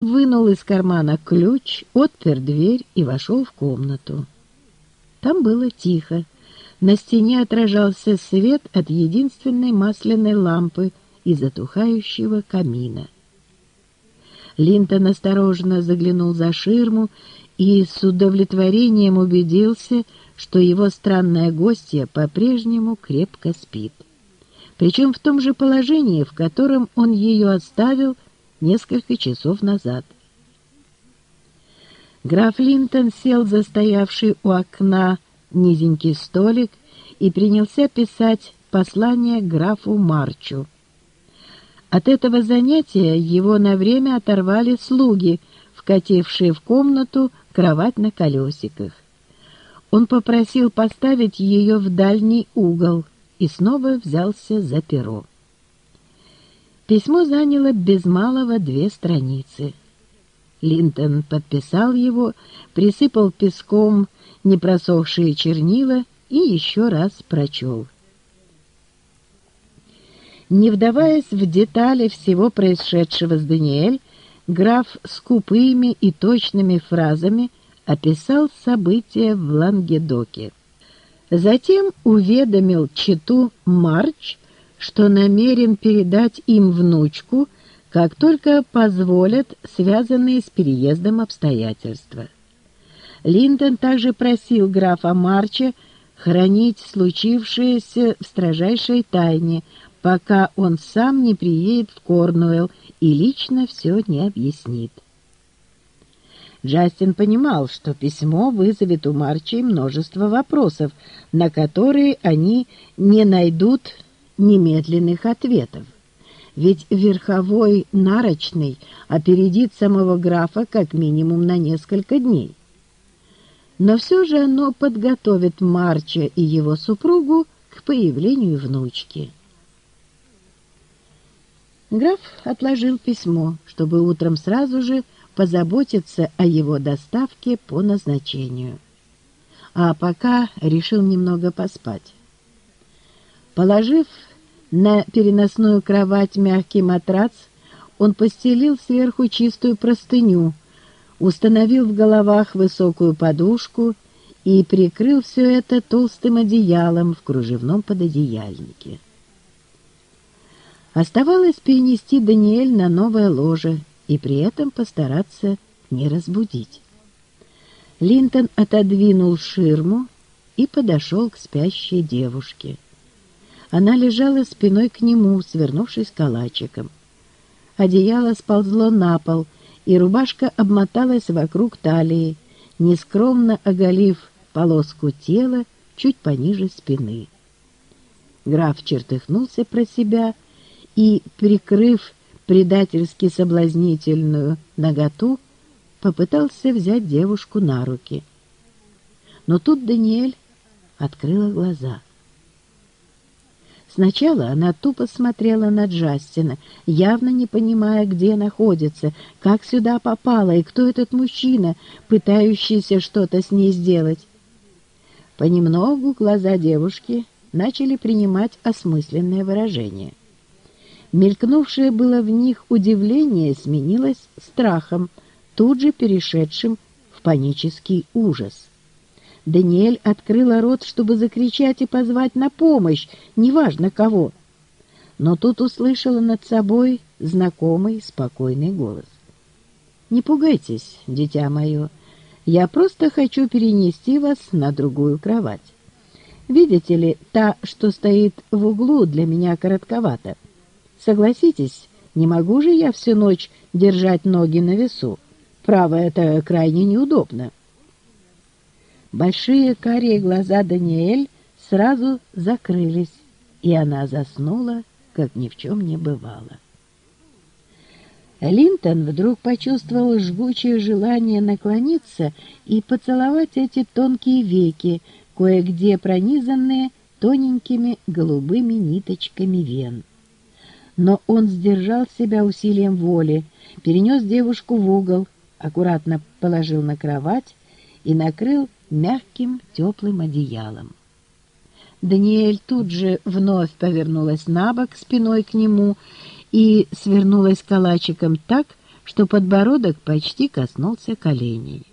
вынул из кармана ключ, отпер дверь и вошел в комнату. Там было тихо. На стене отражался свет от единственной масляной лампы и затухающего камина. Линтон осторожно заглянул за ширму и с удовлетворением убедился, что его странная гостья по-прежнему крепко спит. Причем в том же положении, в котором он ее оставил несколько часов назад. Граф Линтон сел за стоявший у окна низенький столик и принялся писать послание графу Марчу. От этого занятия его на время оторвали слуги, вкатившие в комнату кровать на колесиках. Он попросил поставить ее в дальний угол и снова взялся за перо. Письмо заняло без малого две страницы. Линтон подписал его, присыпал песком непросохшие чернила и еще раз прочел. Не вдаваясь в детали всего происшедшего с Даниэль, граф скупыми и точными фразами описал события в Лангедоке. Затем уведомил читу Марч, что намерен передать им внучку, как только позволят связанные с переездом обстоятельства. Линдон также просил графа Марча хранить случившееся в строжайшей тайне, пока он сам не приедет в Корнуэлл и лично все не объяснит. Джастин понимал, что письмо вызовет у Марчей множество вопросов, на которые они не найдут немедленных ответов. Ведь верховой нарочный опередит самого графа как минимум на несколько дней. Но все же оно подготовит Марча и его супругу к появлению внучки. Граф отложил письмо, чтобы утром сразу же позаботиться о его доставке по назначению. А пока решил немного поспать. Положив на переносную кровать мягкий матрац, он постелил сверху чистую простыню, установил в головах высокую подушку и прикрыл все это толстым одеялом в кружевном пододеяльнике. Оставалось перенести Даниэль на новое ложе и при этом постараться не разбудить. Линтон отодвинул ширму и подошел к спящей девушке. Она лежала спиной к нему, свернувшись калачиком. Одеяло сползло на пол, и рубашка обмоталась вокруг талии, нескромно оголив полоску тела чуть пониже спины. Граф чертыхнулся про себя и, прикрыв предательски соблазнительную наготу, попытался взять девушку на руки. Но тут Даниэль открыла глаза — Сначала она тупо смотрела на Джастина, явно не понимая, где находится, как сюда попала и кто этот мужчина, пытающийся что-то с ней сделать. Понемногу глаза девушки начали принимать осмысленное выражение. Мелькнувшее было в них удивление сменилось страхом, тут же перешедшим в панический ужас. Даниэль открыла рот, чтобы закричать и позвать на помощь, неважно кого. Но тут услышала над собой знакомый спокойный голос. «Не пугайтесь, дитя мое, я просто хочу перенести вас на другую кровать. Видите ли, та, что стоит в углу, для меня коротковата. Согласитесь, не могу же я всю ночь держать ноги на весу. Право, это крайне неудобно». Большие карие глаза Даниэль сразу закрылись, и она заснула, как ни в чем не бывало. Линтон вдруг почувствовал жгучее желание наклониться и поцеловать эти тонкие веки, кое-где пронизанные тоненькими голубыми ниточками вен. Но он сдержал себя усилием воли, перенес девушку в угол, аккуратно положил на кровать и накрыл мягким теплым одеялом. Даниэль тут же вновь повернулась на бок спиной к нему и свернулась калачиком так, что подбородок почти коснулся коленей.